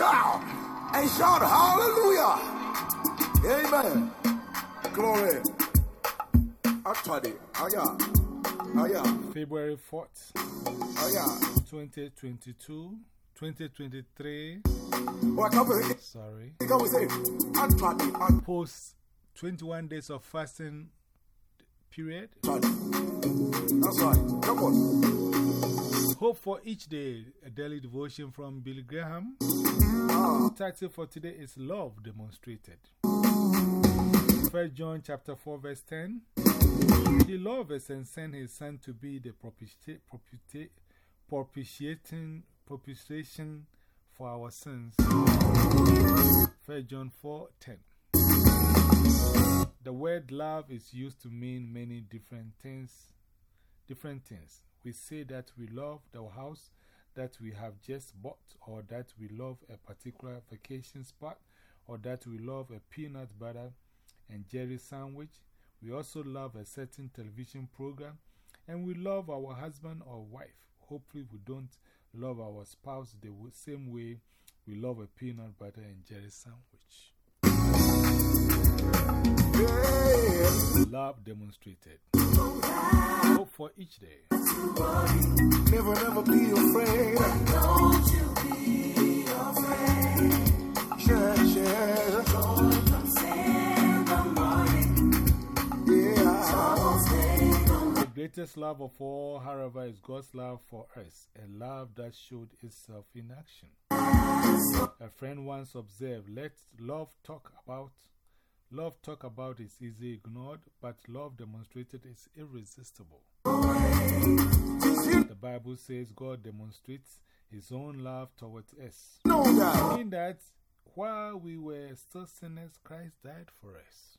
shout and shout hallelujah. Amen. Glory. Actually, oh aya, oh aya, February 4th, aya. 2022, 2023. What come with Sorry. it? Come with it. Actually, actually. Post 21 days of fasting period. That's right. Come on. Hope for each day, a daily devotion from Billy Graham. Ah, Title for today is Love Demonstrated. 1 John chapter 4 verse 10. He loved us and sent his son to be the propiti propiti propitiating propitiation for our sins. 1 John 4 10. The word love is used to mean many different things. Different things. We say that we love the house that we have just bought, or that we love a particular vacation spot, or that we love a peanut butter and jelly sandwich. We also love a certain television program, and we love our husband or wife. Hopefully, we don't love our spouse the same way we love a peanut butter and jelly sandwich. Love demonstrated. Hope for each day. Never, never be afraid. Don't you be afraid. Yeah, yeah. Yeah. The greatest love of all, however, is God's love for us, a love that showed itself in action. A friend once observed, let love talk about love talk about is easily ignored, but love demonstrated is irresistible. The Bible says God demonstrates his own love towards us. In that, while we were still sinners, Christ died for us.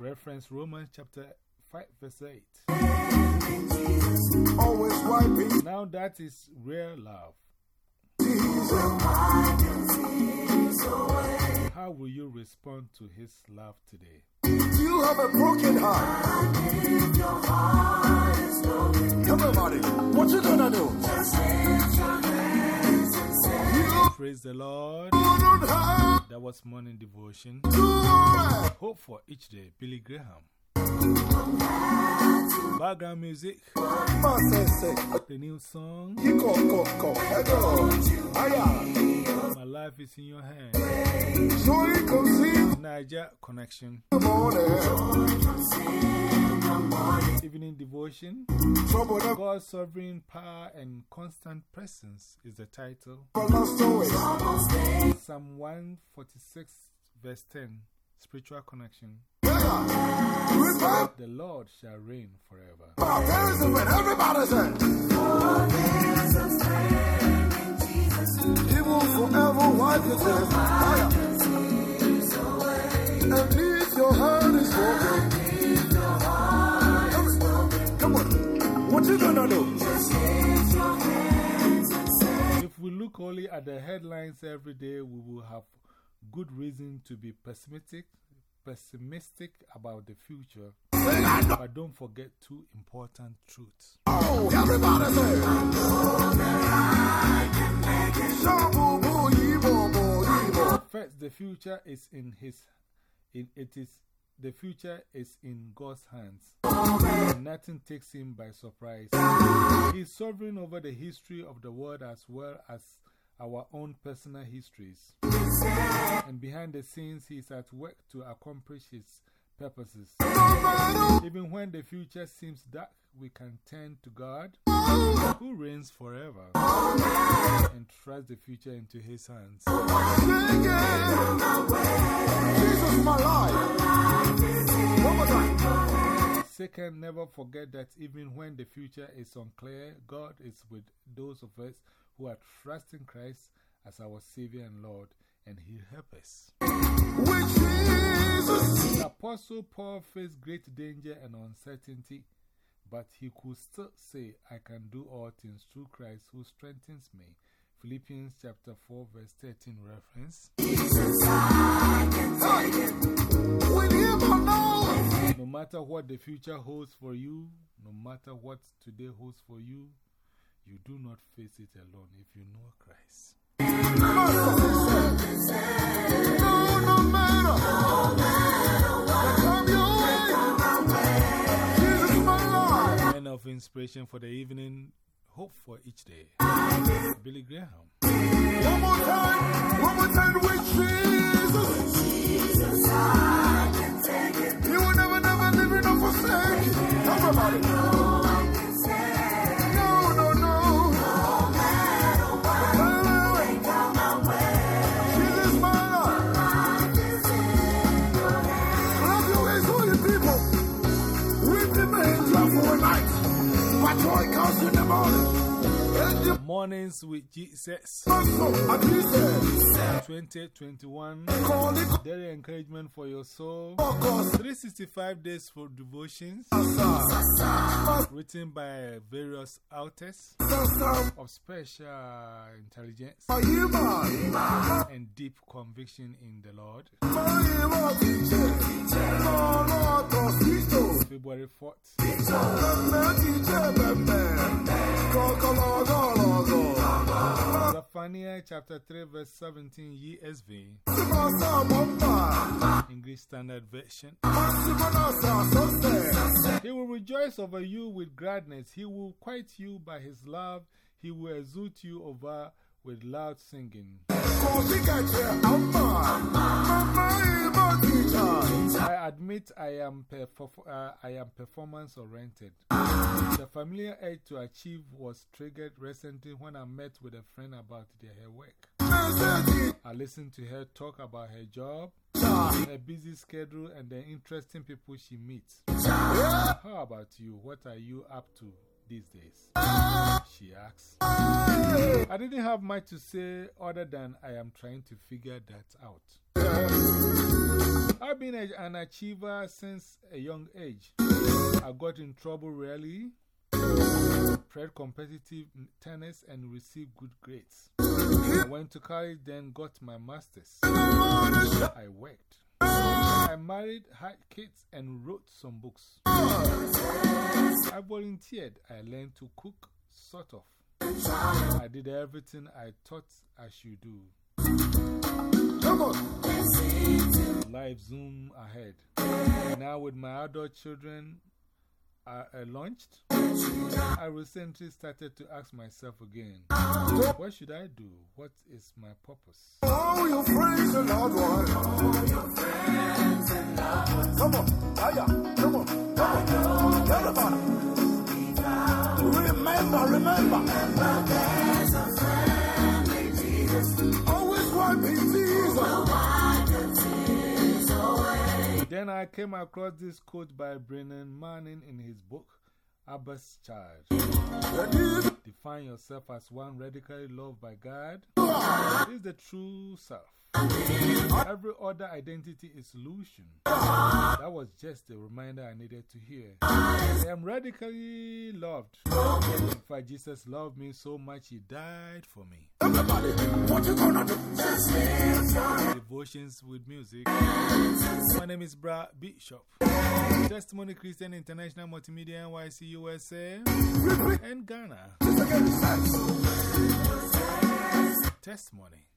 Reference Romans chapter 5, verse 8. Now that is real love. How will you respond to his love today? Do You have a broken heart. Everybody, what you gonna do? You Praise the Lord. That was morning devotion. Hope for each day. Billy Graham. Background music. The new song. My life is in your hands. Niger Connection. Evening devotion. God's sovereign power and constant presence is the title. Psalm 146, verse 10. Spiritual connection. The Lord shall reign forever. There is a friend. Everybody say. He will forever wipe your tears. Aya. And if your heart is broken, come on. What you gonna do? If we look only at the headlines every day, we will have good reason to be pessimistic, pessimistic about the future. But don't forget two important truths. Oh, everybody say. Shabu, boo, yibo, boo, yibo. First, the future is in His, in, it is, the future is in God's hands. And nothing takes Him by surprise. He is sovereign over the history of the world as well as our own personal histories. And behind the scenes, He is at work to accomplish His purposes. Even when the future seems dark, we can turn to God, who reigns forever, and trust the future into His hands. Jesus, my life. One more time. Second, never forget that even when the future is unclear, God is with those of us who are trusting Christ as our Savior and Lord, and He'll help us. The Apostle Paul faced great danger and uncertainty, but he could still say, I can do all things through Christ who strengthens me. Philippians chapter 4, verse 13 reference. With him alone. No matter what the future holds for you, no matter what today holds for you, you do not face it alone if you know Christ. Of inspiration for the evening. Hope for each day. Billy Graham. One more time, one more time with Jesus. You will never, never leave it or forsake. Talk about it. Mornings with Jesus. Muscle, I be there. 2021. Call it Daily encouragement for your soul. focus. 365 days for devotions. Written by various authors. Of special intelligence. And deep conviction in the Lord. February 4th. Zephaniah chapter 3, verse 17 ESV, English Standard Version. He will rejoice over you with gladness. He will quiet you by his love. He will exult you over with loud singing. I admit I am, uh, I am performance oriented. The familiar urge to achieve was triggered recently when I met with a friend about their her work. I listened to her talk about her job, her busy schedule, and the interesting people she meets. How about you? What are you up to these days? She asks. I didn't have much to say other than I am trying to figure that out. I've been an achiever since a young age. I got in trouble rarely, played competitive tennis, and received good grades. I went to college, then got my master's. I worked. I married, had kids, and wrote some books. I volunteered. I learned to cook, sort of. I did everything I thought I should do. Come on. Life zoom ahead. Now, with my adult children uh, uh, launched, I recently started to ask myself again what should I do? What is my purpose? All your friends and loved ones. Come on. Aya. Come on. Come on. Everybody. Remember, remember. Always Then I came across this quote by Brennan Manning in his book, Abba's Child. Define yourself as one radically loved by God. Is the true self. Every other identity is illusion. That was just the reminder I needed to hear. I am radically loved. In fact, Jesus loved me so much, He died for me. What you gonna do? Devotions with music. My name is Bra Bishop. Testimony Christian International Multimedia NYC USA and Ghana. Testimony.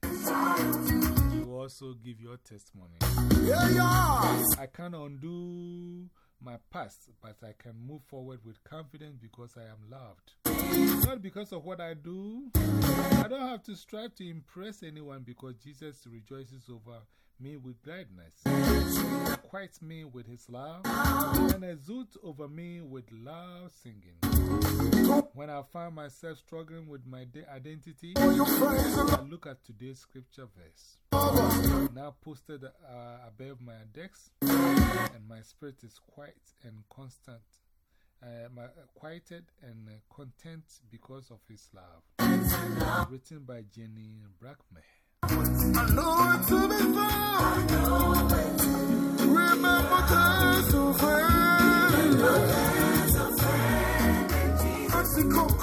You also give your testimony. Yeah, yeah. I can't undo my past, but I can move forward with confidence because I am loved. Not because of what I do. I don't have to strive to impress anyone because Jesus rejoices over me with gladness, quiets me with his love, and exults over me with loud singing. When I find myself struggling with my identity, I look at today's scripture verse, now posted uh, above my desk, and my spirit is quiet and constant, uh, my, uh, quieted and content because of his love. Written by Jenny Blackmer.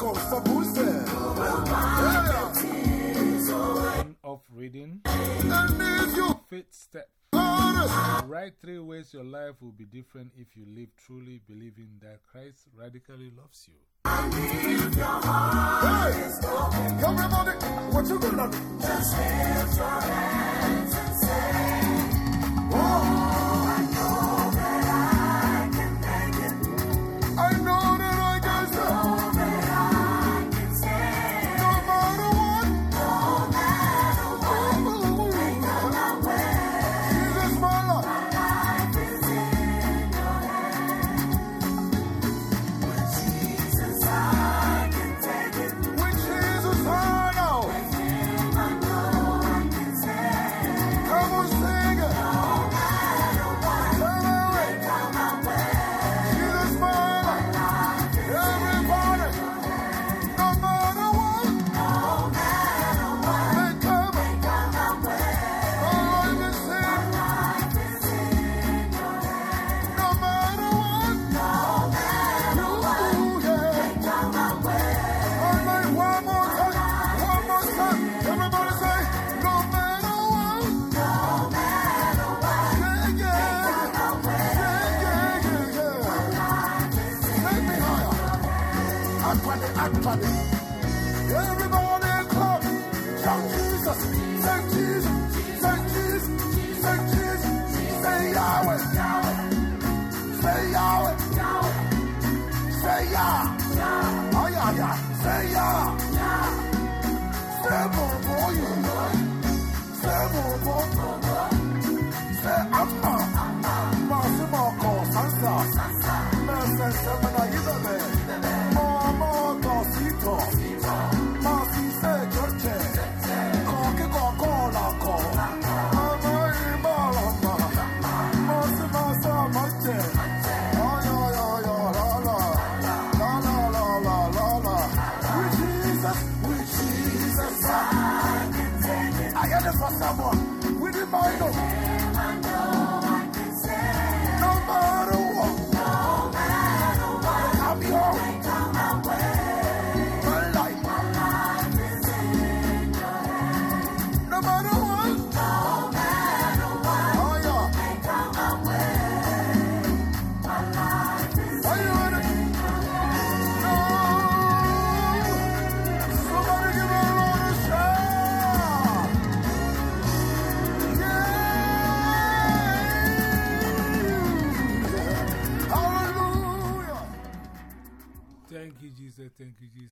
Mexico comes for Booster. Yeah. End of reading. And Faith step. honest, Write three ways your life will be different if you live truly believing that Christ radically loves you. hey, everybody, what you gonna do? I know that I can stand. Everybody, everybody clap. Shout Jesus,